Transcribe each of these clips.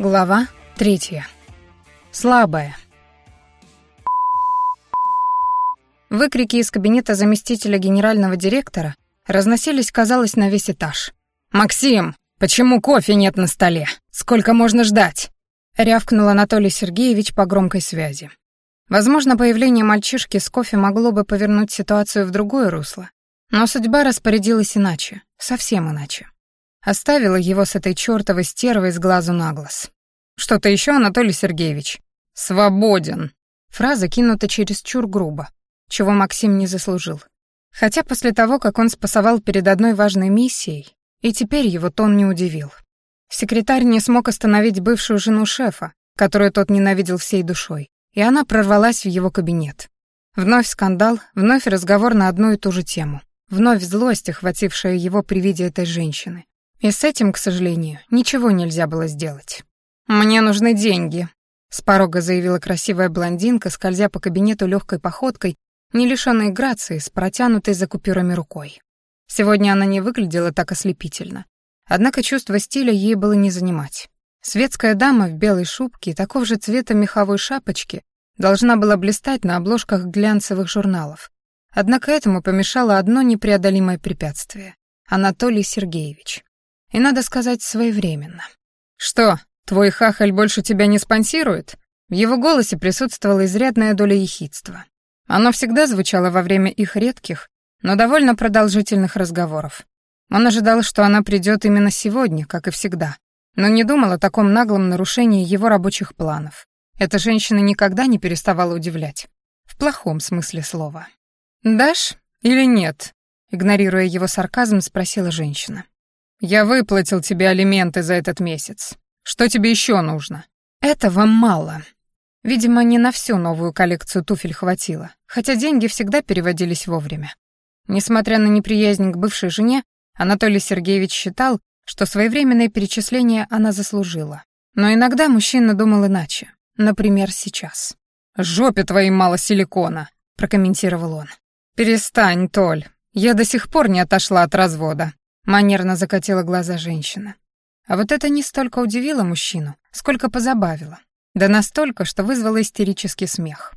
Глава третья. Слабая. Выкрики из кабинета заместителя генерального директора разносились, казалось, на весь этаж. «Максим, почему кофе нет на столе? Сколько можно ждать?» — рявкнул Анатолий Сергеевич по громкой связи. Возможно, появление мальчишки с кофе могло бы повернуть ситуацию в другое русло, но судьба распорядилась иначе, совсем иначе. Оставила его с этой чёртовой стервой с глазу на глаз. «Что-то ещё, Анатолий Сергеевич?» «Свободен!» Фраза кинута чересчур грубо, чего Максим не заслужил. Хотя после того, как он спасовал перед одной важной миссией, и теперь его тон не удивил. Секретарь не смог остановить бывшую жену шефа, которую тот ненавидел всей душой, и она прорвалась в его кабинет. Вновь скандал, вновь разговор на одну и ту же тему, вновь злость, охватившая его при виде этой женщины. И с этим, к сожалению, ничего нельзя было сделать. «Мне нужны деньги», — с порога заявила красивая блондинка, скользя по кабинету легкой походкой, не лишенной грации, с протянутой за купюрами рукой. Сегодня она не выглядела так ослепительно. Однако чувство стиля ей было не занимать. Светская дама в белой шубке и такого же цвета меховой шапочки должна была блистать на обложках глянцевых журналов. Однако этому помешало одно непреодолимое препятствие — Анатолий Сергеевич и, надо сказать, своевременно. «Что, твой хахаль больше тебя не спонсирует?» В его голосе присутствовала изрядная доля ехидства. Оно всегда звучало во время их редких, но довольно продолжительных разговоров. Он ожидал, что она придет именно сегодня, как и всегда, но не думал о таком наглом нарушении его рабочих планов. Эта женщина никогда не переставала удивлять. В плохом смысле слова. «Дашь или нет?» Игнорируя его сарказм, спросила женщина. Я выплатил тебе алименты за этот месяц. Что тебе еще нужно? Этого мало. Видимо, не на всю новую коллекцию туфель хватило, хотя деньги всегда переводились вовремя. Несмотря на неприязнь к бывшей жене, Анатолий Сергеевич считал, что своевременные перечисления она заслужила. Но иногда мужчина думал иначе. Например, сейчас. «Жопе твоей мало силикона», — прокомментировал он. «Перестань, Толь. Я до сих пор не отошла от развода. Манерно закатила глаза женщина. А вот это не столько удивило мужчину, сколько позабавило. Да настолько, что вызвало истерический смех.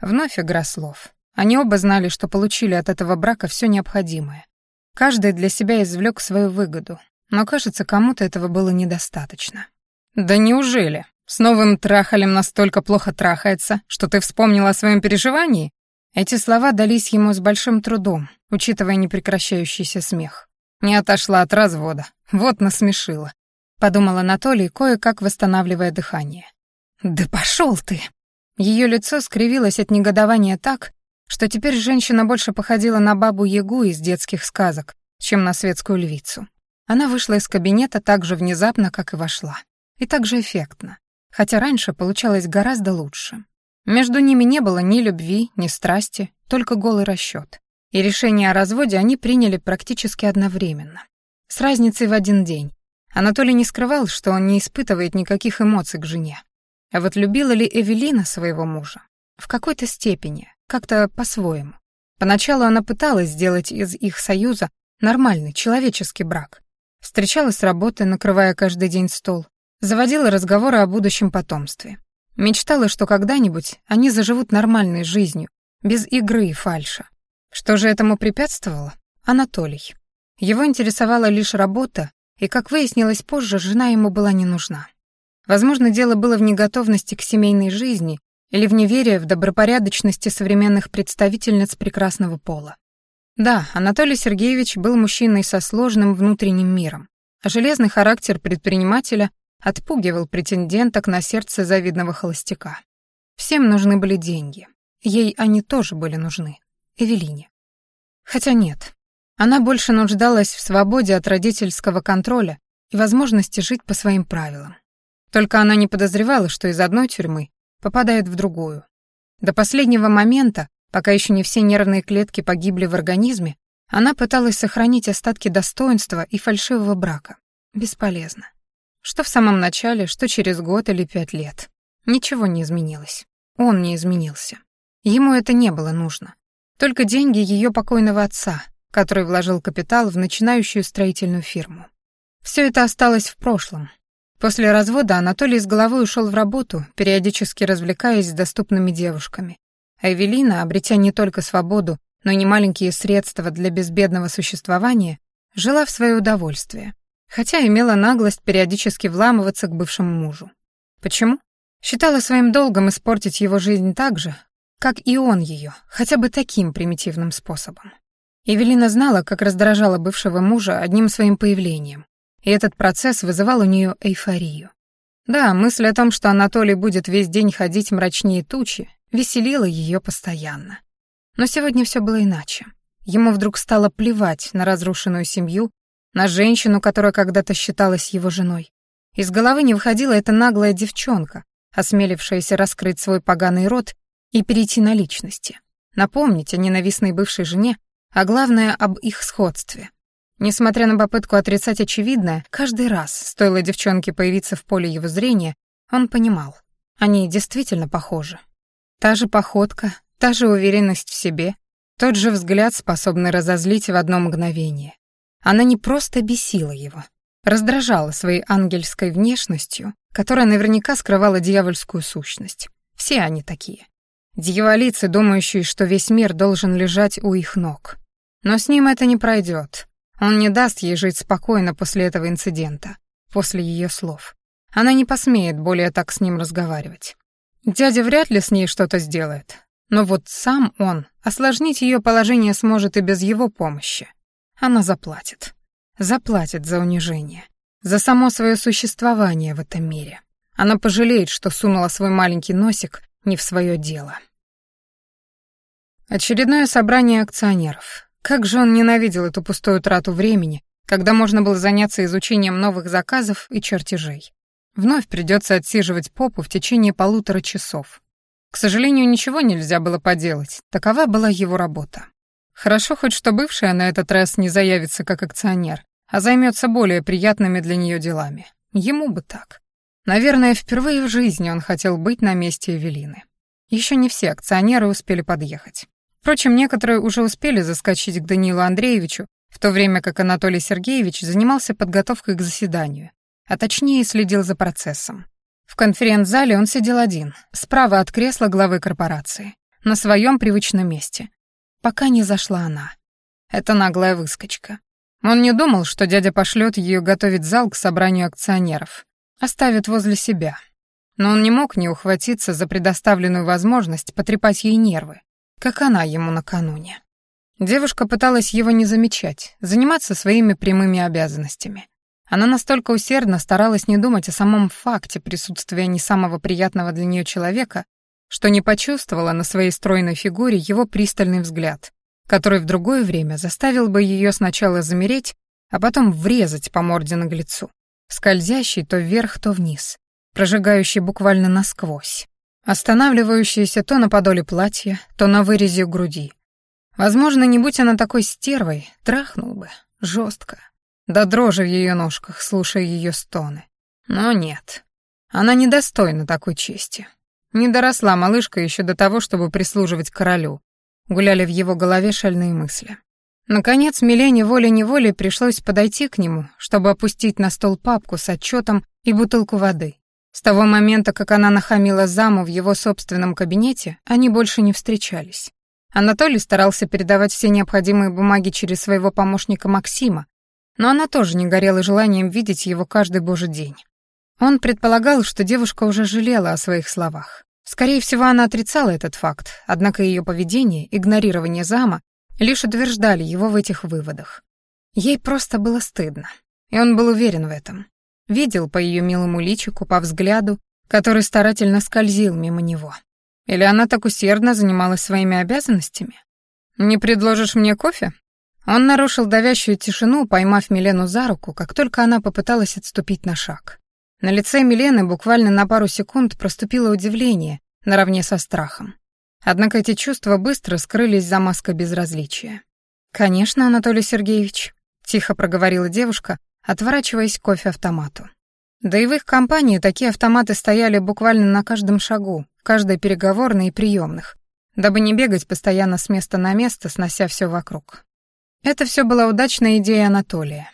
Вновь игра слов. Они оба знали, что получили от этого брака все необходимое. Каждый для себя извлек свою выгоду, но, кажется, кому-то этого было недостаточно. «Да неужели? С новым трахалем настолько плохо трахается, что ты вспомнила о своем переживании?» Эти слова дались ему с большим трудом, учитывая непрекращающийся смех. Не отошла от развода. Вот насмешила. Подумал Анатолий, кое-как восстанавливая дыхание. «Да пошел ты!» Ее лицо скривилось от негодования так, что теперь женщина больше походила на бабу-ягу из детских сказок, чем на светскую львицу. Она вышла из кабинета так же внезапно, как и вошла. И так же эффектно. Хотя раньше получалось гораздо лучше. Между ними не было ни любви, ни страсти, только голый расчет и решение о разводе они приняли практически одновременно. С разницей в один день. Анатолий не скрывал, что он не испытывает никаких эмоций к жене. А вот любила ли Эвелина своего мужа? В какой-то степени, как-то по-своему. Поначалу она пыталась сделать из их союза нормальный, человеческий брак. Встречалась с работы, накрывая каждый день стол. Заводила разговоры о будущем потомстве. Мечтала, что когда-нибудь они заживут нормальной жизнью, без игры и фальша. Что же этому препятствовало? Анатолий. Его интересовала лишь работа, и, как выяснилось позже, жена ему была не нужна. Возможно, дело было в неготовности к семейной жизни или в неверии в добропорядочности современных представительниц прекрасного пола. Да, Анатолий Сергеевич был мужчиной со сложным внутренним миром, а железный характер предпринимателя отпугивал претенденток на сердце завидного холостяка. Всем нужны были деньги. Ей они тоже были нужны. Эвелине. Хотя нет, она больше нуждалась в свободе от родительского контроля и возможности жить по своим правилам. Только она не подозревала, что из одной тюрьмы попадает в другую. До последнего момента, пока еще не все нервные клетки погибли в организме, она пыталась сохранить остатки достоинства и фальшивого брака. Бесполезно. Что в самом начале, что через год или пять лет. Ничего не изменилось. Он не изменился. Ему это не было нужно. Только деньги ее покойного отца, который вложил капитал в начинающую строительную фирму. Все это осталось в прошлом. После развода Анатолий с головой ушел в работу, периодически развлекаясь с доступными девушками. А Эвелина, обретя не только свободу, но и немаленькие средства для безбедного существования, жила в свое удовольствие, хотя имела наглость периодически вламываться к бывшему мужу. Почему? Считала своим долгом испортить его жизнь так же, как и он ее, хотя бы таким примитивным способом. Эвелина знала, как раздражала бывшего мужа одним своим появлением, и этот процесс вызывал у нее эйфорию. Да, мысль о том, что Анатолий будет весь день ходить мрачнее тучи, веселила ее постоянно. Но сегодня все было иначе. Ему вдруг стало плевать на разрушенную семью, на женщину, которая когда-то считалась его женой. Из головы не выходила эта наглая девчонка, осмелившаяся раскрыть свой поганый рот и перейти на личности. Напомнить о ненавистной бывшей жене, а главное, об их сходстве. Несмотря на попытку отрицать очевидное, каждый раз, стоило девчонке появиться в поле его зрения, он понимал, они действительно похожи. Та же походка, та же уверенность в себе, тот же взгляд, способный разозлить в одно мгновение. Она не просто бесила его, раздражала своей ангельской внешностью, которая наверняка скрывала дьявольскую сущность. Все они такие. Дьяволицы, думающие, что весь мир должен лежать у их ног. Но с ним это не пройдет. Он не даст ей жить спокойно после этого инцидента, после ее слов. Она не посмеет более так с ним разговаривать. Дядя вряд ли с ней что-то сделает, но вот сам он осложнить ее положение сможет и без его помощи. Она заплатит. Заплатит за унижение, за само свое существование в этом мире. Она пожалеет, что сунула свой маленький носик не в свое дело. Очередное собрание акционеров. Как же он ненавидел эту пустую трату времени, когда можно было заняться изучением новых заказов и чертежей. Вновь придется отсиживать попу в течение полутора часов. К сожалению, ничего нельзя было поделать, такова была его работа. Хорошо хоть что бывшая на этот раз не заявится как акционер, а займется более приятными для нее делами. Ему бы так. Наверное, впервые в жизни он хотел быть на месте Эвелины. Еще не все акционеры успели подъехать. Впрочем, некоторые уже успели заскочить к Данилу Андреевичу, в то время как Анатолий Сергеевич занимался подготовкой к заседанию, а точнее следил за процессом. В конференц-зале он сидел один, справа от кресла главы корпорации, на своем привычном месте. Пока не зашла она. Это наглая выскочка. Он не думал, что дядя пошлет ее готовить зал к собранию акционеров. Оставит возле себя. Но он не мог не ухватиться за предоставленную возможность потрепать ей нервы, как она ему накануне. Девушка пыталась его не замечать, заниматься своими прямыми обязанностями. Она настолько усердно старалась не думать о самом факте присутствия не самого приятного для нее человека, что не почувствовала на своей стройной фигуре его пристальный взгляд, который в другое время заставил бы ее сначала замереть, а потом врезать по морде наглецу, скользящий то вверх, то вниз, прожигающий буквально насквозь останавливающаяся то на подоле платья, то на вырезе груди. Возможно, не будь она такой стервой, трахнул бы, жестко, до дрожи в ее ножках, слушая ее стоны. Но нет, она недостойна такой чести. Не доросла малышка еще до того, чтобы прислуживать королю. Гуляли в его голове шальные мысли. Наконец, Милене волей-неволей пришлось подойти к нему, чтобы опустить на стол папку с отчетом и бутылку воды. С того момента, как она нахамила заму в его собственном кабинете, они больше не встречались. Анатолий старался передавать все необходимые бумаги через своего помощника Максима, но она тоже не горела желанием видеть его каждый божий день. Он предполагал, что девушка уже жалела о своих словах. Скорее всего, она отрицала этот факт, однако ее поведение, игнорирование зама лишь утверждали его в этих выводах. Ей просто было стыдно, и он был уверен в этом. Видел по ее милому личику, по взгляду, который старательно скользил мимо него. Или она так усердно занималась своими обязанностями? «Не предложишь мне кофе?» Он нарушил давящую тишину, поймав Милену за руку, как только она попыталась отступить на шаг. На лице Милены буквально на пару секунд проступило удивление, наравне со страхом. Однако эти чувства быстро скрылись за маской безразличия. «Конечно, Анатолий Сергеевич», — тихо проговорила девушка, отворачиваясь к кофе-автомату. Да и в их компании такие автоматы стояли буквально на каждом шагу, каждой переговорной и приемных, дабы не бегать постоянно с места на место, снося все вокруг. Это все была удачная идея Анатолия.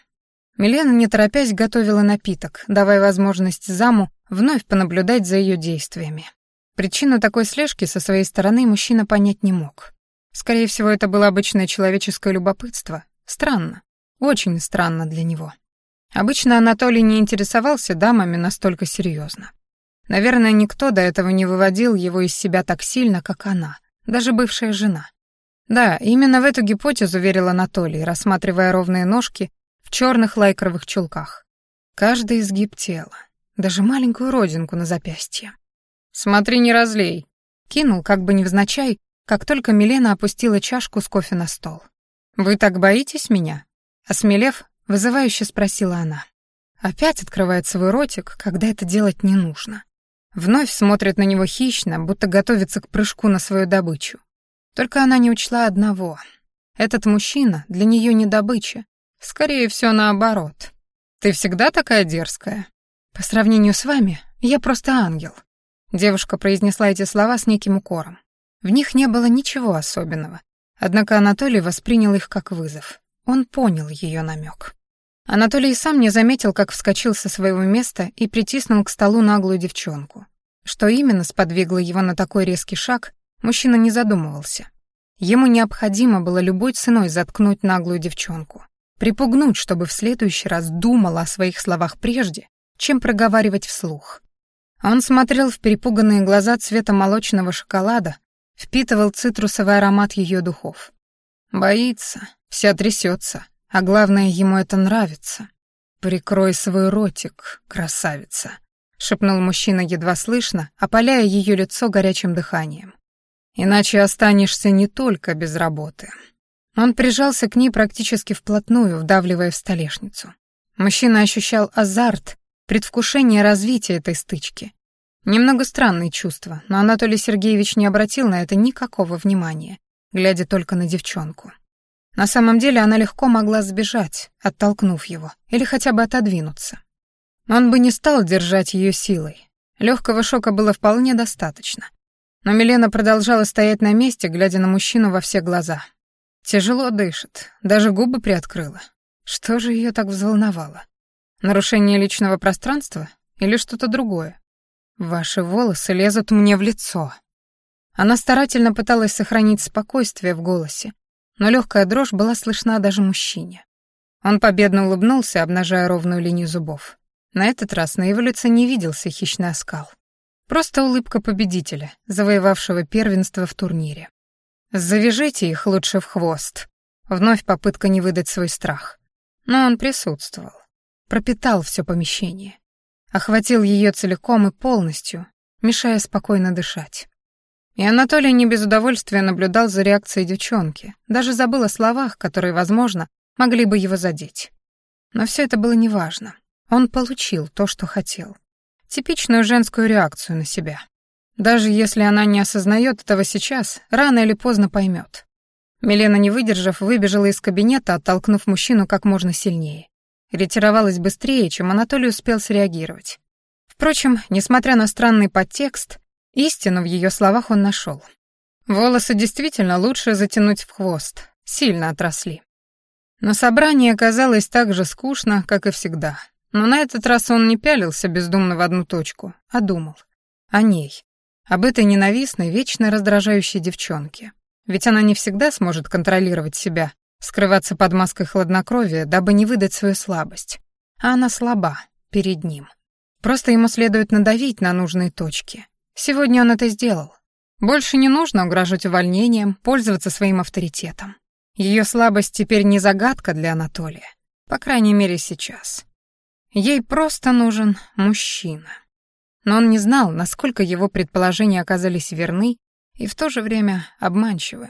Милена, не торопясь, готовила напиток, давая возможность заму вновь понаблюдать за ее действиями. Причину такой слежки со своей стороны мужчина понять не мог. Скорее всего, это было обычное человеческое любопытство. Странно. Очень странно для него. Обычно Анатолий не интересовался дамами настолько серьезно. Наверное, никто до этого не выводил его из себя так сильно, как она, даже бывшая жена. Да, именно в эту гипотезу верил Анатолий, рассматривая ровные ножки в черных лайкровых чулках. Каждый изгиб тела, даже маленькую родинку на запястье. «Смотри, не разлей!» Кинул, как бы невзначай, как только Милена опустила чашку с кофе на стол. «Вы так боитесь меня?» Осмелев, вызывающе спросила она. Опять открывает свой ротик, когда это делать не нужно. Вновь смотрит на него хищно, будто готовится к прыжку на свою добычу. Только она не учла одного. Этот мужчина для нее не добыча. Скорее всего, наоборот. Ты всегда такая дерзкая. По сравнению с вами, я просто ангел. Девушка произнесла эти слова с неким укором. В них не было ничего особенного. Однако Анатолий воспринял их как вызов. Он понял ее намек. Анатолий сам не заметил, как вскочил со своего места и притиснул к столу наглую девчонку. Что именно сподвигло его на такой резкий шаг, мужчина не задумывался. Ему необходимо было любой ценой заткнуть наглую девчонку, припугнуть, чтобы в следующий раз думала о своих словах прежде, чем проговаривать вслух. Он смотрел в перепуганные глаза цвета молочного шоколада, впитывал цитрусовый аромат ее духов. Боится, вся трясется, а главное, ему это нравится. «Прикрой свой ротик, красавица», — шепнул мужчина едва слышно, опаляя ее лицо горячим дыханием. «Иначе останешься не только без работы». Он прижался к ней практически вплотную, вдавливая в столешницу. Мужчина ощущал азарт, предвкушение развития этой стычки. Немного странные чувства, но Анатолий Сергеевич не обратил на это никакого внимания, глядя только на девчонку. На самом деле она легко могла сбежать, оттолкнув его, или хотя бы отодвинуться. Он бы не стал держать ее силой. Легкого шока было вполне достаточно. Но Милена продолжала стоять на месте, глядя на мужчину во все глаза. Тяжело дышит, даже губы приоткрыла. Что же ее так взволновало? Нарушение личного пространства или что-то другое? Ваши волосы лезут мне в лицо. Она старательно пыталась сохранить спокойствие в голосе, но легкая дрожь была слышна даже мужчине. Он победно улыбнулся, обнажая ровную линию зубов. На этот раз на его лице не виделся хищный оскал. Просто улыбка победителя, завоевавшего первенство в турнире. «Завяжите их лучше в хвост». Вновь попытка не выдать свой страх. Но он присутствовал. Пропитал все помещение. Охватил ее целиком и полностью, мешая спокойно дышать. И Анатолий не без удовольствия наблюдал за реакцией девчонки, даже забыл о словах, которые, возможно, могли бы его задеть. Но все это было неважно. Он получил то, что хотел. Типичную женскую реакцию на себя. Даже если она не осознает этого сейчас, рано или поздно поймет. Милена, не выдержав, выбежала из кабинета, оттолкнув мужчину как можно сильнее. Ретировалась быстрее, чем Анатолий успел среагировать. Впрочем, несмотря на странный подтекст, Истину в ее словах он нашел. Волосы действительно лучше затянуть в хвост, сильно отросли. Но собрание оказалось так же скучно, как и всегда. Но на этот раз он не пялился бездумно в одну точку, а думал. О ней. Об этой ненавистной, вечно раздражающей девчонке. Ведь она не всегда сможет контролировать себя, скрываться под маской хладнокровия, дабы не выдать свою слабость. А она слаба перед ним. Просто ему следует надавить на нужные точки, Сегодня он это сделал. Больше не нужно угрожать увольнением, пользоваться своим авторитетом. Ее слабость теперь не загадка для Анатолия. По крайней мере, сейчас. Ей просто нужен мужчина. Но он не знал, насколько его предположения оказались верны и в то же время обманчивы.